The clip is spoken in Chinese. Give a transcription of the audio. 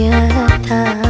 也和他。